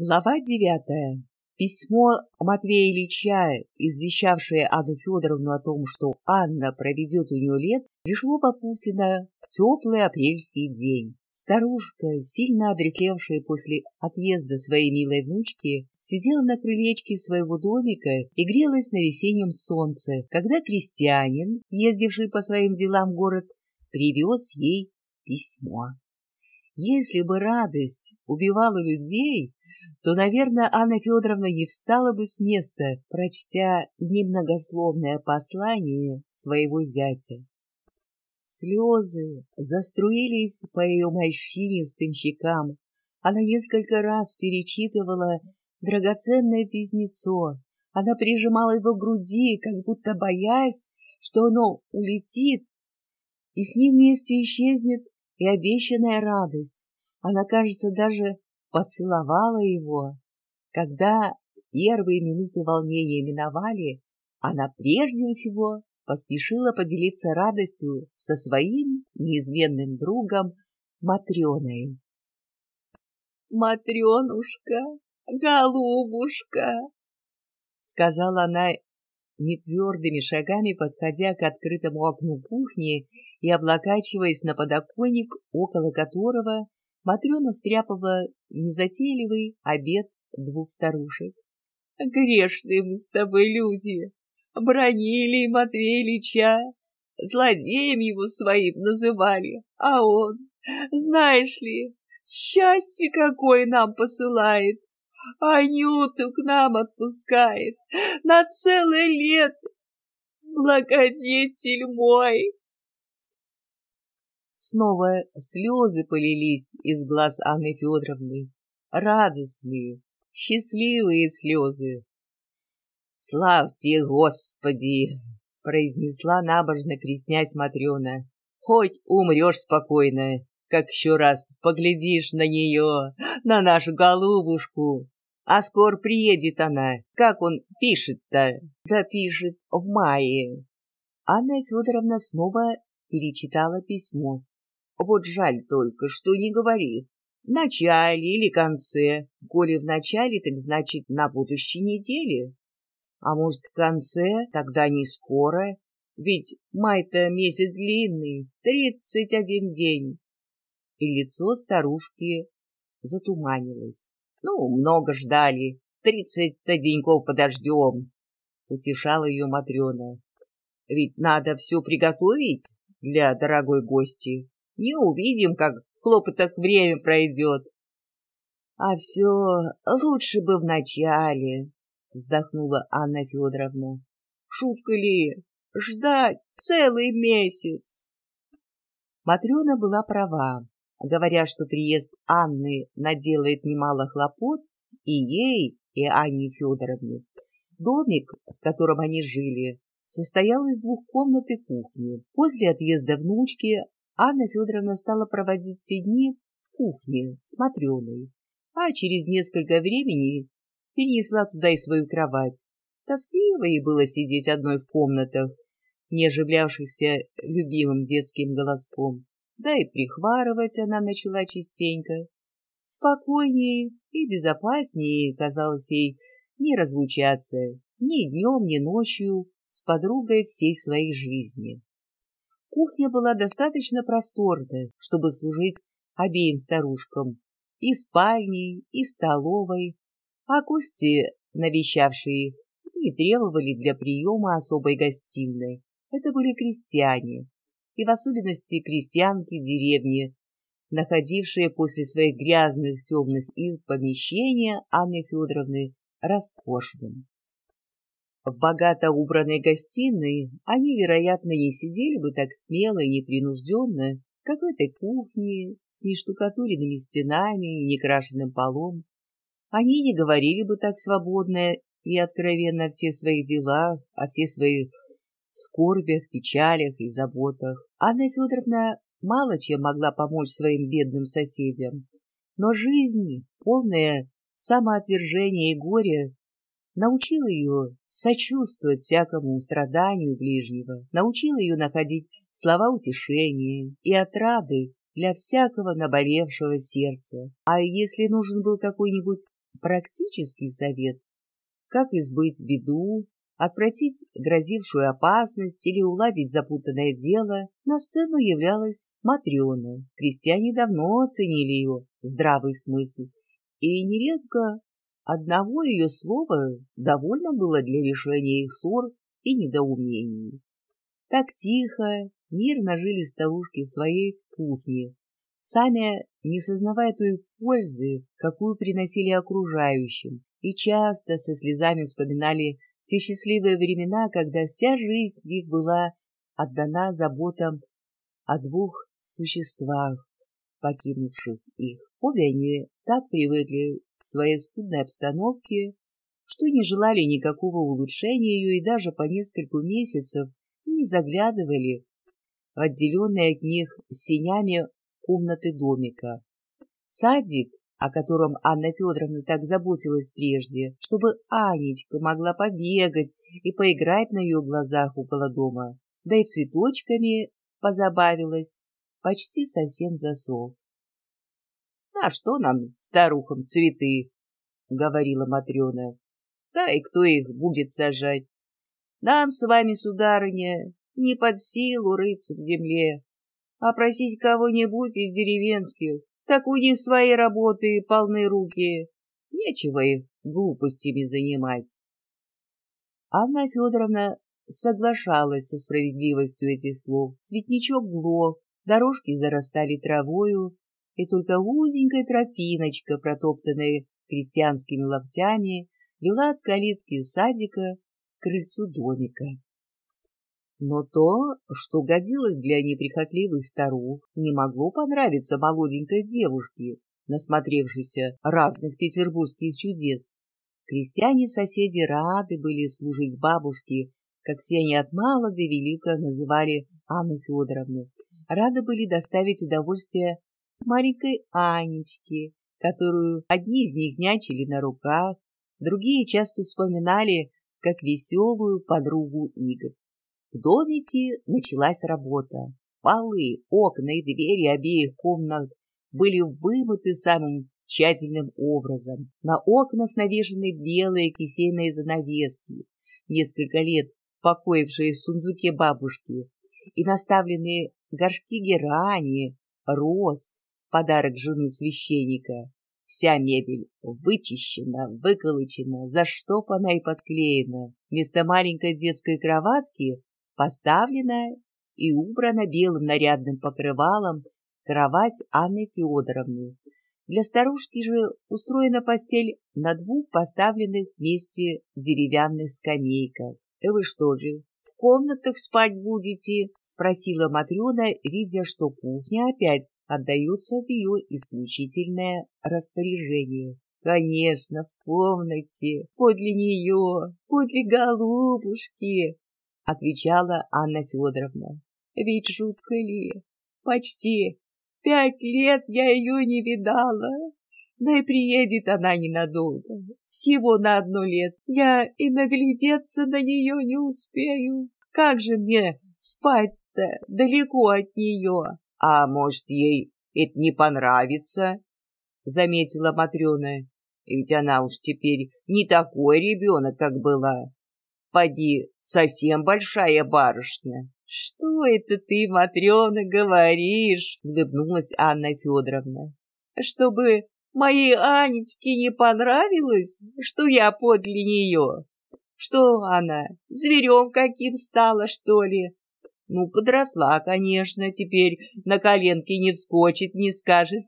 Глава девятая. Письмо Матвея Ильича, извещавшее Анну Федоровну о том, что Анна проведет у нее лет, пришло Попутина в теплый апрельский день. Старушка, сильно одрехлевшая после отъезда своей милой внучки, сидела на крылечке своего домика и грелась на весеннем солнце, когда крестьянин, ездивший по своим делам в город, привез ей письмо. Если бы радость убивала людей, то, наверное, Анна Федоровна не встала бы с места, прочтя немногословное послание своего зятя. Слезы заструились по ее морщинистым щекам. Она несколько раз перечитывала драгоценное письмецо. Она прижимала его к груди, как будто боясь, что оно улетит, и с ним вместе исчезнет и обещанная радость. Она, кажется, даже поцеловала его. Когда первые минуты волнения миновали, она прежде всего поспешила поделиться радостью со своим неизменным другом Матрёной. «Матрёнушка, голубушка!» — сказала она нетвердыми шагами, подходя к открытому окну кухни и облокачиваясь на подоконник, около которого Матрена стряпала незатейливый обед двух старушек. «Грешные мы с тобой люди! Бронили Матвея Ильича, злодеем его своим называли, а он, знаешь ли, счастье какое нам посылает, Анюту к нам отпускает на целое лето. Благодетель мой!» Снова слезы полились из глаз Анны Федоровны, радостные, счастливые слезы. «Славьте Господи!» — произнесла набожно крестнясь Матрена. «Хоть умрешь спокойно, как еще раз поглядишь на нее, на нашу голубушку. А скоро приедет она. Как он пишет-то? Да пишет в мае». Анна Федоровна снова перечитала письмо. Вот жаль только, что не говори. В начале или конце. Коли в начале, так значит на будущей неделе. А может, в конце, тогда не скоро. Ведь май-то месяц длинный, тридцать один день. И лицо старушки затуманилось. Ну, много ждали, тридцать-то деньков подождем. Утешала ее Матрена. Ведь надо все приготовить для дорогой гости. Не увидим, как в хлопотах время пройдет. А все лучше бы в начале, вздохнула Анна Федоровна. Шутка ли? Ждать целый месяц. Матрена была права, говоря, что приезд Анны наделает немало хлопот и ей, и Анне Федоровне. Домик, в котором они жили, состоял из двух комнат и кухни. После отъезда внучки Анна Федоровна стала проводить все дни в кухне с Матрёной, а через несколько времени перенесла туда и свою кровать. Тоскливо ей было сидеть одной в комнатах, не оживлявшихся любимым детским голоском. Да и прихварывать она начала частенько. Спокойнее и безопаснее казалось ей не разлучаться ни днем, ни ночью с подругой всей своей жизни. Кухня была достаточно просторная, чтобы служить обеим старушкам, и спальней, и столовой, а гости, навещавшие их, не требовали для приема особой гостиной. Это были крестьяне, и в особенности крестьянки деревни, находившие после своих грязных темных изб помещения Анны Федоровны роскошным. В богато убранной гостиной они, вероятно, не сидели бы так смело и непринужденно, как в этой кухне с нештукатуренными стенами и некрашенным полом. Они не говорили бы так свободно и откровенно о всех своих делах, о всех своих скорбях, печалях и заботах. Анна Федоровна мало чем могла помочь своим бедным соседям, но жизнь, полная самоотвержения и горя, научил ее сочувствовать всякому страданию ближнего, научил ее находить слова утешения и отрады для всякого наболевшего сердца. А если нужен был какой-нибудь практический совет, как избыть беду, отвратить грозившую опасность или уладить запутанное дело, на сцену являлась Матрена. Крестьяне давно оценили ее здравый смысл, и нередко одного ее слова довольно было для решения их ссор и недоумений. Так тихо, мирно жили старушки в своей кухне, сами не сознавая той пользы, какую приносили окружающим, и часто со слезами вспоминали те счастливые времена, когда вся жизнь их была отдана заботам о двух существах, покинувших их. Обе они так привыкли к своей скудной обстановке, что не желали никакого улучшения ее и даже по несколько месяцев не заглядывали в отделенные от них синями комнаты домика. Садик, о котором Анна Федоровна так заботилась прежде, чтобы Анечка могла побегать и поиграть на ее глазах около дома, да и цветочками позабавилась, почти совсем засох. — А что нам, старухам, цветы? — говорила Матрена. — Да и кто их будет сажать? Нам с вами, сударыня, не под силу рыться в земле, а просить кого-нибудь из деревенских, так у них свои работы полны руки, нечего их глупостями занимать. Анна Федоровна соглашалась со справедливостью этих слов. Цветничок глох, дорожки зарастали травою, и только узенькая тропиночка, протоптанная крестьянскими локтями, вела от калитки садика к крыльцу домика. Но то, что годилось для неприхотливых старух, не могло понравиться молоденькой девушке, насмотревшейся разных петербургских чудес. Крестьяне-соседи рады были служить бабушке, как все они от мала до велика называли Анну Федоровну. Рады были доставить удовольствие маленькой Анечке, которую одни из них нячили на руках, другие часто вспоминали как веселую подругу игр. В домике началась работа. Полы, окна и двери обеих комнат были вымыты самым тщательным образом. На окнах навешаны белые кисейные занавески, несколько лет покоившие в сундуке бабушки, и наставленные горшки герани, роз, подарок жены священника. Вся мебель вычищена, выколочена, заштопана и подклеена. Вместо маленькой детской кроватки поставлена и убрана белым нарядным покрывалом кровать Анны Федоровны. Для старушки же устроена постель на двух поставленных вместе деревянных скамейках. «Э, «Вы что же, в комнатах спать будете?» — спросила Матрена, видя, что кухня опять отдается в ее исключительное распоряжение. «Конечно, в комнате, подле нее, подле голубушки!» — отвечала Анна Федоровна. «Ведь жутко ли? Почти пять лет я ее не видала. Да и приедет она ненадолго, всего на одно лет. Я и наглядеться на нее не успею. Как же мне спать-то далеко от нее? А может, ей это не понравится? Заметила Матрена. Ведь она уж теперь не такой ребенок, как была. Поди, совсем большая барышня. Что это ты, Матрена, говоришь? Улыбнулась Анна Федоровна. Чтобы Моей Анечке не понравилось, что я подле нее? Что она, зверем каким стала, что ли? Ну, подросла, конечно, теперь на коленке не вскочит, не скажет.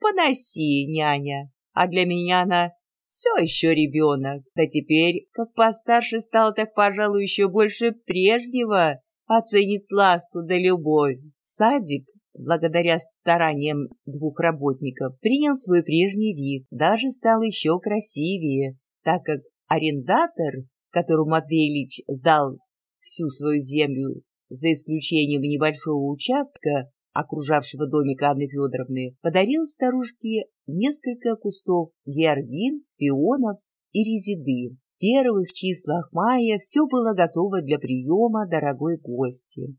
Поноси, няня. А для меня она все еще ребенок. Да теперь, как постарше стал, так, пожалуй, еще больше прежнего оценит ласку да любовь. Садик благодаря стараниям двух работников, принял свой прежний вид, даже стал еще красивее, так как арендатор, которому Матвей Ильич сдал всю свою землю, за исключением небольшого участка, окружавшего домик Анны Федоровны, подарил старушке несколько кустов георгин, пионов и резиды. В первых числах мая все было готово для приема дорогой гости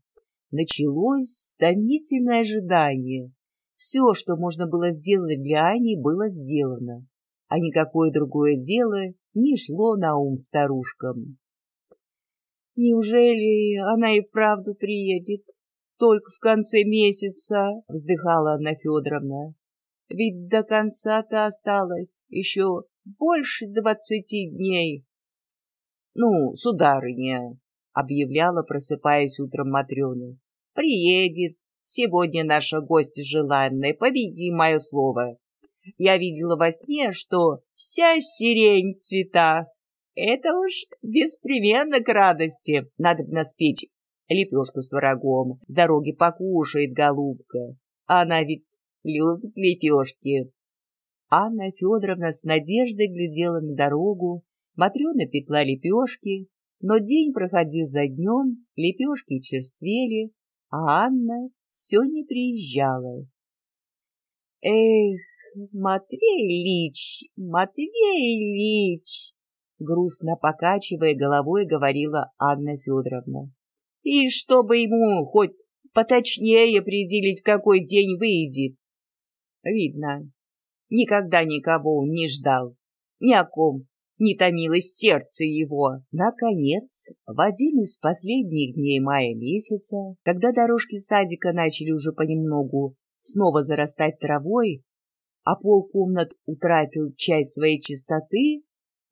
началось томительное ожидание. Все, что можно было сделать для Ани, было сделано. а никакое другое дело не шло на ум старушкам. «Неужели она и вправду приедет? Только в конце месяца?» — вздыхала Анна Федоровна. «Ведь до конца-то осталось еще больше двадцати дней». «Ну, сударыня», — объявляла, просыпаясь утром Матрена, — «приедет. Сегодня наша гостья желанная, победи мое слово. Я видела во сне, что вся сирень в цветах. Это уж беспременно к радости. Надо бы наспечь лепешку с врагом. С дороги покушает голубка. Она ведь любит лепешки. Анна Федоровна с надеждой глядела на дорогу. Матрена пекла лепешки, но день проходил за днем, лепешки черствели, а Анна все не приезжала. Эх, Матвей Ильич, Матвей Ильич, грустно покачивая головой, говорила Анна Федоровна. И чтобы ему хоть поточнее определить, в какой день выйдет. Видно, никогда никого не ждал, ни о ком не томилось сердце его. Наконец, в один из последних дней мая месяца, когда дорожки садика начали уже понемногу снова зарастать травой, а пол комнат утратил часть своей чистоты,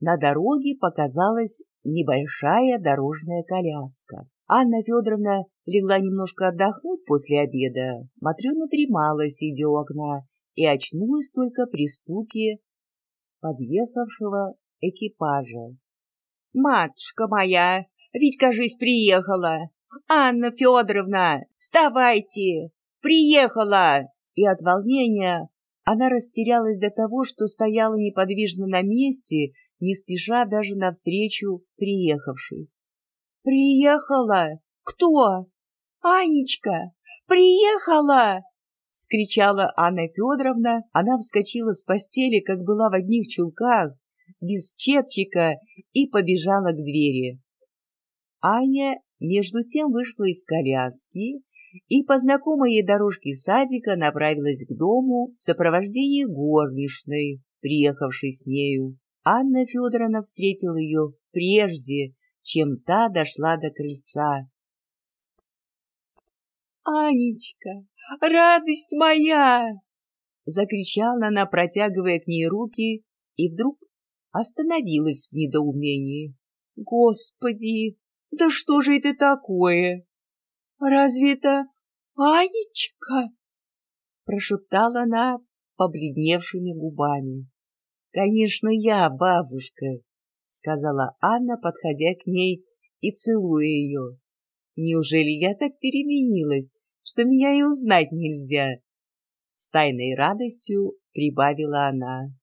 на дороге показалась небольшая дорожная коляска. Анна Федоровна легла немножко отдохнуть после обеда. Матрена дремала, сидя у окна, и очнулась только при стуке подъехавшего экипажа. «Матушка моя, ведь, кажись, приехала! Анна Федоровна, вставайте! Приехала!» И от волнения она растерялась до того, что стояла неподвижно на месте, не спеша даже навстречу приехавшей. «Приехала! Кто? Анечка! Приехала!» — скричала Анна Федоровна. Она вскочила с постели, как была в одних чулках, без чепчика и побежала к двери. Аня между тем вышла из коляски и по знакомой ей дорожке садика направилась к дому в сопровождении горничной, приехавшей с нею. Анна Федоровна встретила ее прежде, чем та дошла до крыльца. «Анечка, радость моя!» Закричала она, протягивая к ней руки, и вдруг остановилась в недоумении. «Господи, да что же это такое? Разве это Анечка?» Прошептала она побледневшими губами. «Конечно, я, бабушка», — сказала Анна, подходя к ней и целуя ее. «Неужели я так переменилась, что меня и узнать нельзя?» С тайной радостью прибавила она.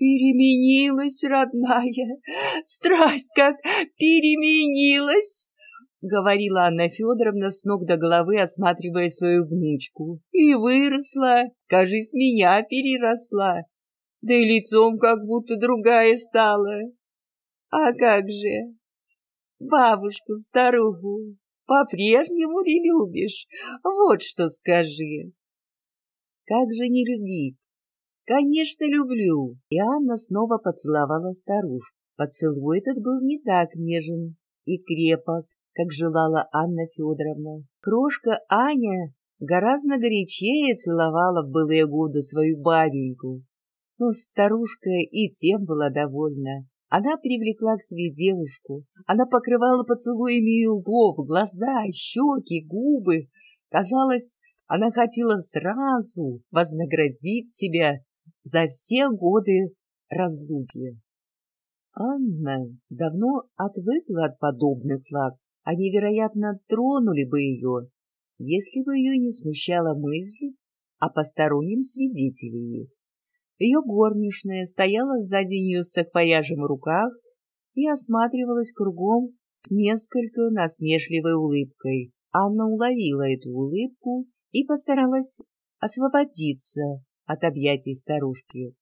Переменилась, родная, страсть как переменилась, — говорила Анна Федоровна с ног до головы, осматривая свою внучку. И выросла, кажись, меня переросла, да и лицом как будто другая стала. А как же? Бабушку-старуху по-прежнему ли любишь? Вот что скажи. Как же не любить? «Конечно, люблю!» И Анна снова поцеловала старушку. Поцелуй этот был не так нежен и крепок, как желала Анна Федоровна. Крошка Аня гораздо горячее целовала в былые годы свою бабеньку. Но старушка и тем была довольна. Она привлекла к себе девушку. Она покрывала поцелуями ее лоб, глаза, щеки, губы. Казалось, она хотела сразу вознаградить себя за все годы разлуки. Анна давно отвыкла от подобных ласк, они, вероятно, тронули бы ее, если бы ее не смущала мысль о постороннем свидетеле. Ее горничная стояла сзади нее с саквояжем в руках и осматривалась кругом с несколько насмешливой улыбкой. Анна уловила эту улыбку и постаралась освободиться от объятий старушки.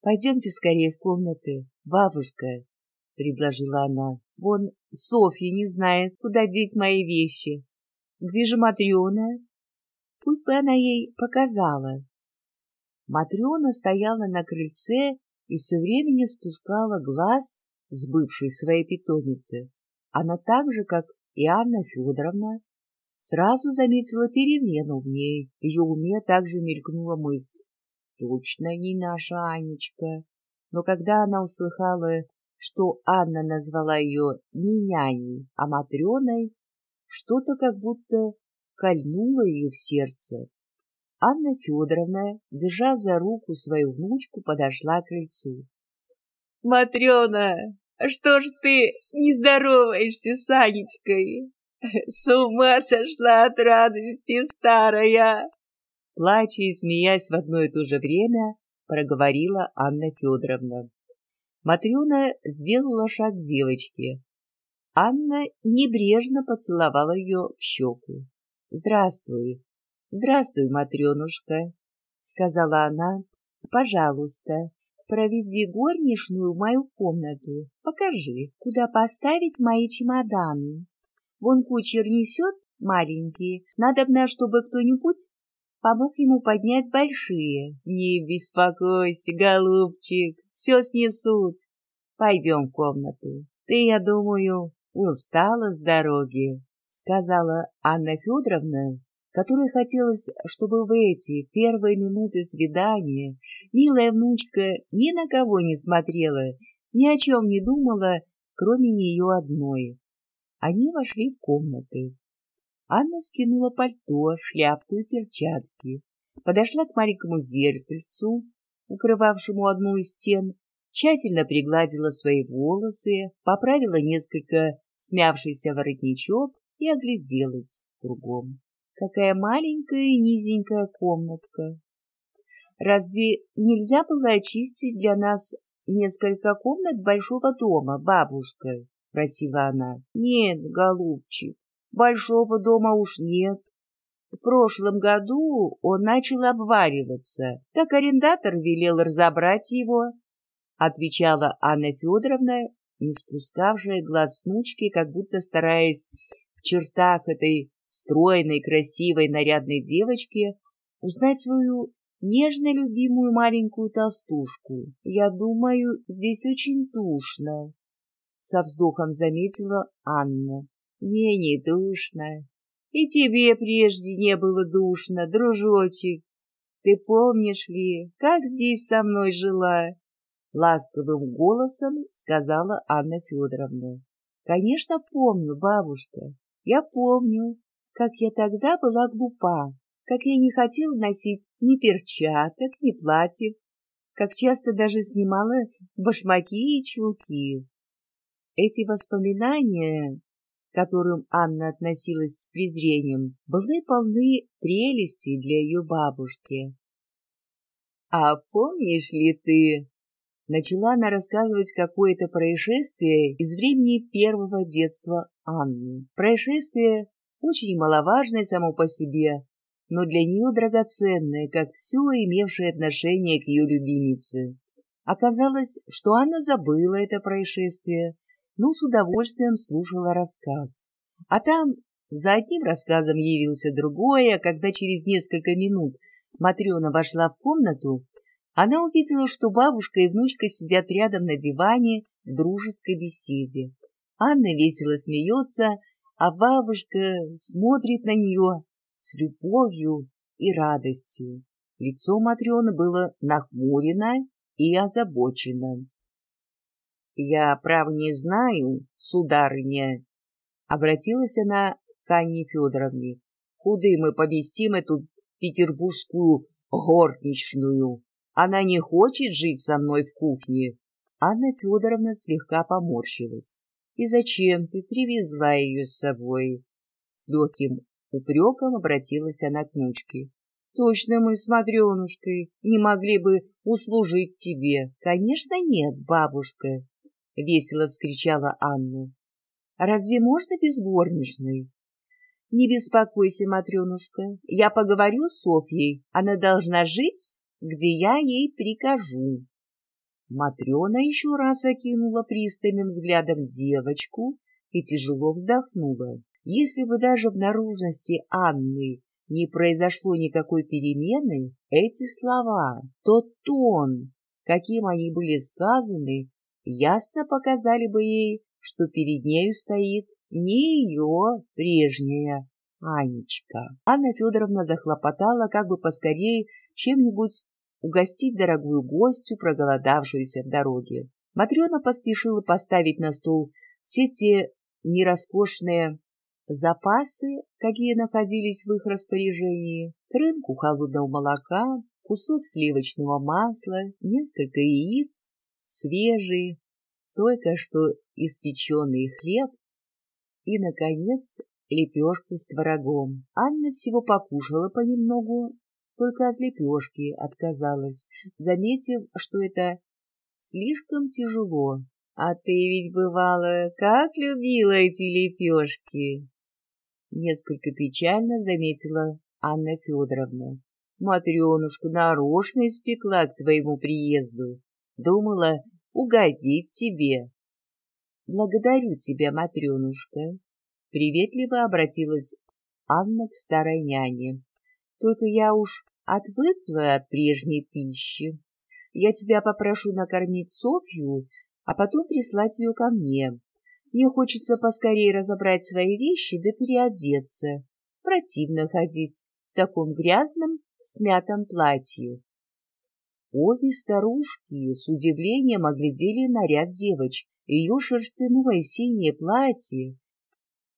«Пойдемте скорее в комнаты, бабушка», — предложила она. «Вон Софья не знает, куда деть мои вещи. Где же Матрена? Пусть бы она ей показала». Матрена стояла на крыльце и все время не спускала глаз с бывшей своей питомицы. Она так же, как и Анна Федоровна, сразу заметила перемену в ней. В ее уме также мелькнула мысль. Точно не наша Анечка. Но когда она услыхала, что Анна назвала ее не няней, а Матреной, что-то как будто кольнуло ее в сердце. Анна Федоровна, держа за руку свою внучку, подошла к крыльцу. — Матрена, что ж ты не здороваешься с Анечкой? С ума сошла от радости старая! Плача и смеясь в одно и то же время, проговорила Анна Федоровна. Матрена сделала шаг к девочке. Анна небрежно поцеловала ее в щеку. — Здравствуй, «Здравствуй, Матренушка», — сказала она. «Пожалуйста, проведи горничную в мою комнату. Покажи, куда поставить мои чемоданы. Вон кучер несет маленькие. Надобно, чтобы кто-нибудь помог ему поднять большие. Не беспокойся, голубчик, все снесут. Пойдем в комнату. Ты, я думаю, устала с дороги, — сказала Анна Федоровна, которой хотелось, чтобы в эти первые минуты свидания милая внучка ни на кого не смотрела, ни о чем не думала, кроме нее одной. Они вошли в комнаты. Анна скинула пальто, шляпку и перчатки, подошла к маленькому зеркальцу, укрывавшему одну из стен, тщательно пригладила свои волосы, поправила несколько смявшийся воротничок и огляделась кругом. Какая маленькая и низенькая комнатка. Разве нельзя было очистить для нас несколько комнат большого дома, бабушка? — просила она. — Нет, голубчик, большого дома уж нет. В прошлом году он начал обвариваться, так арендатор велел разобрать его, — отвечала Анна Федоровна, не спускавшая глаз с внучки, как будто стараясь в чертах этой стройной, красивой, нарядной девочке узнать свою нежно любимую маленькую толстушку. Я думаю, здесь очень душно, — со вздохом заметила Анна. Не, не душно. И тебе прежде не было душно, дружочек. Ты помнишь ли, как здесь со мной жила? Ласковым голосом сказала Анна Федоровна. Конечно, помню, бабушка. Я помню, как я тогда была глупа, как я не хотела носить ни перчаток, ни платьев, как часто даже снимала башмаки и чулки. Эти воспоминания, к которым Анна относилась с презрением, были полны прелести для ее бабушки. «А помнишь ли ты?» Начала она рассказывать какое-то происшествие из времени первого детства Анны. Происшествие, очень маловажное само по себе, но для нее драгоценное, как все имевшее отношение к ее любимице. Оказалось, что Анна забыла это происшествие, но с удовольствием слушала рассказ. А там за одним рассказом явился другой, а когда через несколько минут Матрена вошла в комнату, она увидела, что бабушка и внучка сидят рядом на диване в дружеской беседе. Анна весело смеется, а бабушка смотрит на нее с любовью и радостью. Лицо Матрены было нахмурено и озабочено. — Я, прав не знаю, сударыня, — обратилась она к Анне Федоровне, — куда мы поместим эту петербургскую горничную? Она не хочет жить со мной в кухне. Анна Федоровна слегка поморщилась. И зачем ты привезла ее с собой? С легким упреком обратилась она к внучке. Точно мы с Матренушкой не могли бы услужить тебе. Конечно, нет, бабушка, — весело вскричала Анна. Разве можно без горничной? Не беспокойся, Матренушка, я поговорю с Софьей. Она должна жить, где я ей прикажу. Матрена еще раз окинула пристальным взглядом девочку и тяжело вздохнула. Если бы даже в наружности Анны не произошло никакой перемены, эти слова, тот тон, каким они были сказаны, ясно показали бы ей, что перед нею стоит не ее прежняя Анечка. Анна Федоровна захлопотала, как бы поскорее чем-нибудь угостить дорогую гостью, проголодавшуюся в дороге. Матрена поспешила поставить на стол все те нероскошные запасы, какие находились в их распоряжении, крынку холодного молока, кусок сливочного масла, несколько яиц, свежий, только что испеченный хлеб и, наконец, лепешку с творогом. Анна всего покушала понемногу, только от лепешки отказалась, заметив, что это слишком тяжело. А ты ведь, бывало, как любила эти лепешки? Несколько печально заметила Анна Федоровна. Матренушка нарочно испекла к твоему приезду. Думала угодить тебе. Благодарю тебя, Матренушка. Приветливо обратилась Анна к старой няне. Только я уж отвыкла от прежней пищи. Я тебя попрошу накормить Софью, а потом прислать ее ко мне. Мне хочется поскорее разобрать свои вещи да переодеться. Противно ходить в таком грязном, смятом платье. Обе старушки с удивлением оглядели наряд девочки. Ее шерстяное синее платье,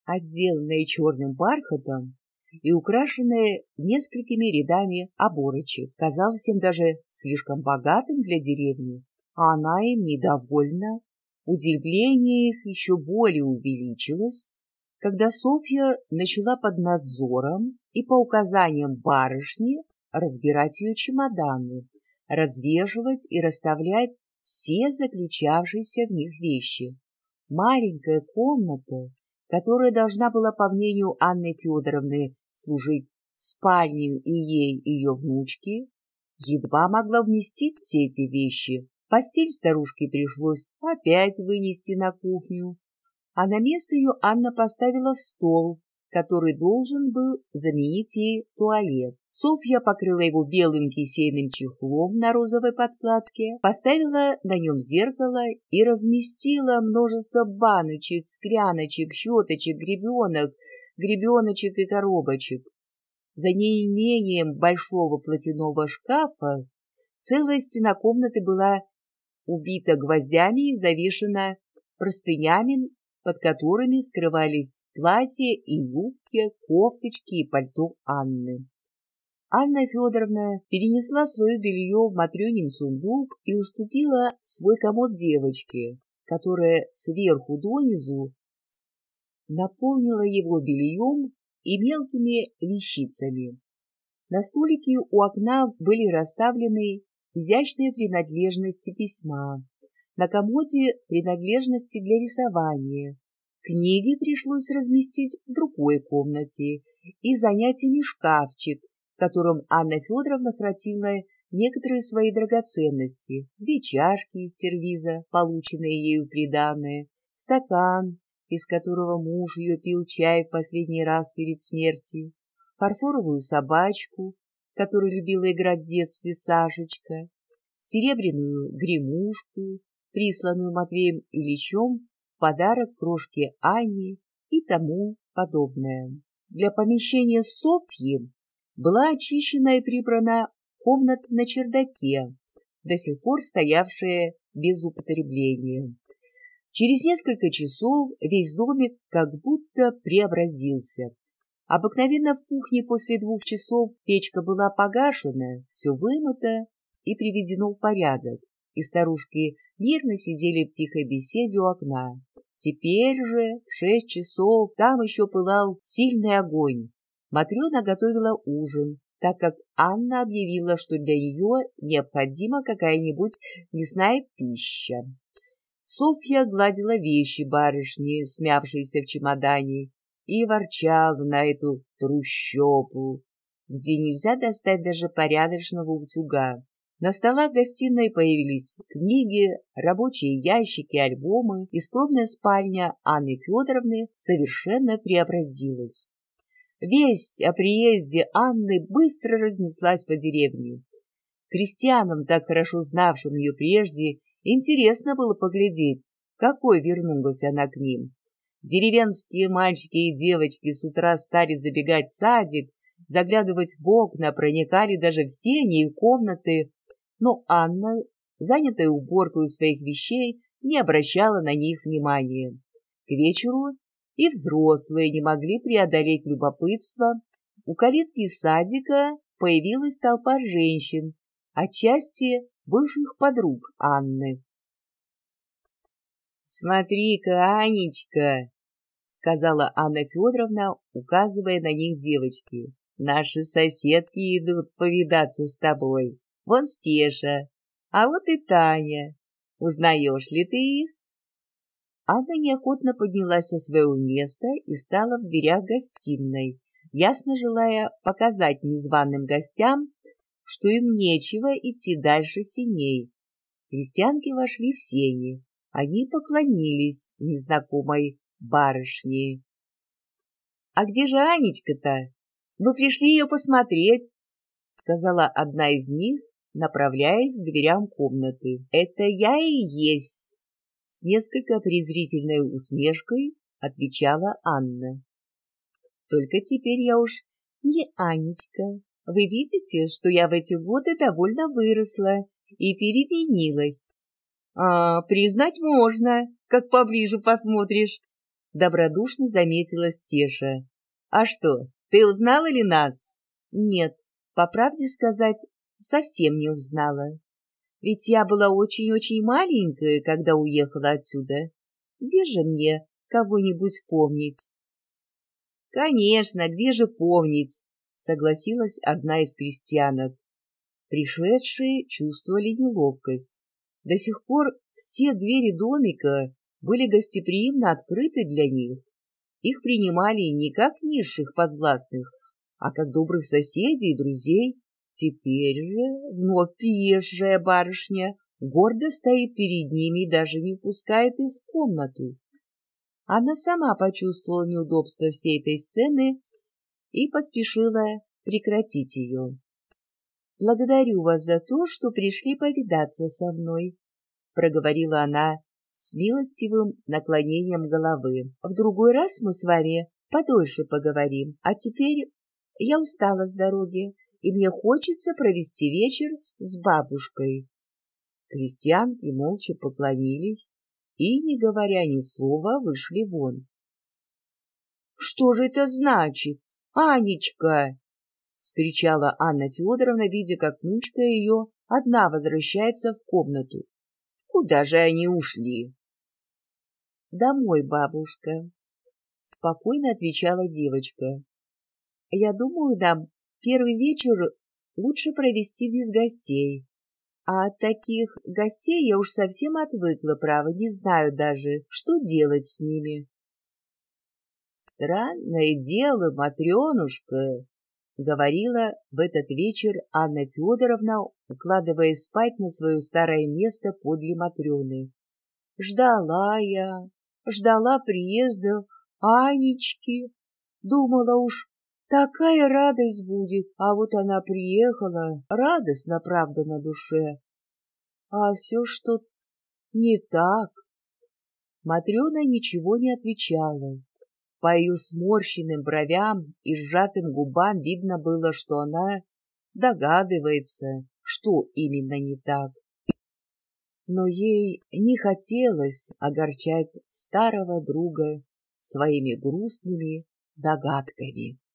отделанное черным бархатом, и украшенная несколькими рядами оборочек, казалось им даже слишком богатым для деревни, а она им недовольна. Удивление их еще более увеличилось, когда Софья начала под надзором и по указаниям барышни разбирать ее чемоданы, развешивать и расставлять все заключавшиеся в них вещи. Маленькая комната, которая должна была, по мнению Анны Федоровны, служить спальней и ей, и ее внучки, едва могла вместить все эти вещи. Постель старушке пришлось опять вынести на кухню, а на место ее Анна поставила стол, который должен был заменить ей туалет. Софья покрыла его белым кисейным чехлом на розовой подкладке, поставила на нем зеркало и разместила множество баночек, скляночек, щеточек, гребенок, гребеночек и коробочек. За неимением большого платяного шкафа целая стена комнаты была убита гвоздями и завешена простынями, под которыми скрывались платья и юбки, кофточки и пальто Анны. Анна Федоровна перенесла свое белье в Матрёнин сундук и уступила свой комод девочке, которая сверху донизу наполнила его бельем и мелкими вещицами. На столике у окна были расставлены изящные принадлежности письма, на комоде принадлежности для рисования. Книги пришлось разместить в другой комнате и занять ими шкафчик, в котором Анна Федоровна хранила некоторые свои драгоценности, две чашки из сервиза, полученные ею приданные, стакан, из которого муж ее пил чай в последний раз перед смертью, фарфоровую собачку, которой любила играть в детстве Сашечка, серебряную гремушку, присланную Матвеем Ильичем в подарок крошке Ане и тому подобное. Для помещения Софьи была очищена и прибрана комната на чердаке, до сих пор стоявшая без употребления. Через несколько часов весь домик как будто преобразился. Обыкновенно в кухне после двух часов печка была погашена, все вымыто и приведено в порядок, и старушки мирно сидели в тихой беседе у окна. Теперь же в шесть часов там еще пылал сильный огонь. Матрена готовила ужин, так как Анна объявила, что для нее необходима какая-нибудь мясная пища. Софья гладила вещи барышни, смявшиеся в чемодане, и ворчала на эту трущобу, где нельзя достать даже порядочного утюга. На столах гостиной появились книги, рабочие ящики, альбомы, и скромная спальня Анны Федоровны совершенно преобразилась. Весть о приезде Анны быстро разнеслась по деревне. Крестьянам, так хорошо знавшим ее прежде, интересно было поглядеть, какой вернулась она к ним. Деревенские мальчики и девочки с утра стали забегать в садик, заглядывать в окна, проникали даже в сени и комнаты, но Анна, занятая уборкой своих вещей, не обращала на них внимания. К вечеру и взрослые не могли преодолеть любопытство. У калитки садика появилась толпа женщин, отчасти бывших подруг Анны. «Смотри-ка, Анечка!» — сказала Анна Федоровна, указывая на них девочки. «Наши соседки идут повидаться с тобой. Вон Стеша, а вот и Таня. Узнаешь ли ты их?» Анна неохотно поднялась со своего места и стала в дверях гостиной, ясно желая показать незваным гостям, что им нечего идти дальше синей. Крестьянки вошли в сени. Они поклонились незнакомой барышне. — А где же Анечка-то? Мы пришли ее посмотреть, — сказала одна из них, направляясь к дверям комнаты. — Это я и есть, — с несколько презрительной усмешкой отвечала Анна. — Только теперь я уж не Анечка. Вы видите, что я в эти годы довольно выросла и переменилась. А, признать можно, как поближе посмотришь, — добродушно заметила Стеша. А что, ты узнала ли нас? Нет, по правде сказать, совсем не узнала. Ведь я была очень-очень маленькая, когда уехала отсюда. Где же мне кого-нибудь помнить? Конечно, где же помнить, согласилась одна из крестьянок. Пришедшие чувствовали неловкость. До сих пор все двери домика были гостеприимно открыты для них. Их принимали не как низших подвластных, а как добрых соседей и друзей. Теперь же вновь приезжая барышня гордо стоит перед ними и даже не впускает их в комнату. Она сама почувствовала неудобство всей этой сцены и поспешила прекратить ее. «Благодарю вас за то, что пришли повидаться со мной», — проговорила она с милостивым наклонением головы. «В другой раз мы с вами подольше поговорим, а теперь я устала с дороги, и мне хочется провести вечер с бабушкой». Крестьянки молча поклонились и, не говоря ни слова, вышли вон. «Что же это значит, Анечка?» — скричала Анна Федоровна, видя, как внучка ее одна возвращается в комнату. — Куда же они ушли? — Домой, бабушка, — спокойно отвечала девочка. — Я думаю, нам первый вечер лучше провести без гостей. А от таких гостей я уж совсем отвыкла, право, не знаю даже, что делать с ними. — Странное дело, Матренушка, — говорила в этот вечер Анна Федоровна, укладывая спать на свое старое место подле Матрены. Ждала я, ждала приезда Анечки. Думала уж, такая радость будет, а вот она приехала, радостно, правда, на душе. А все что не так. Матрена ничего не отвечала. По ее сморщенным бровям и сжатым губам видно было, что она догадывается, что именно не так. Но ей не хотелось огорчать старого друга своими грустными догадками.